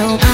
don't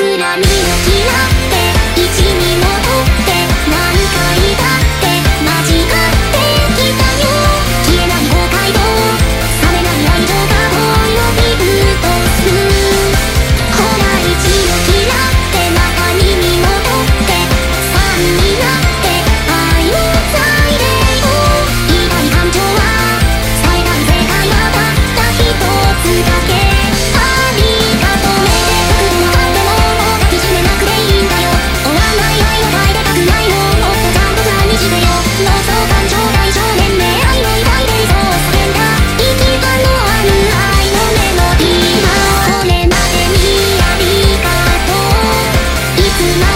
くらみの木の tonight.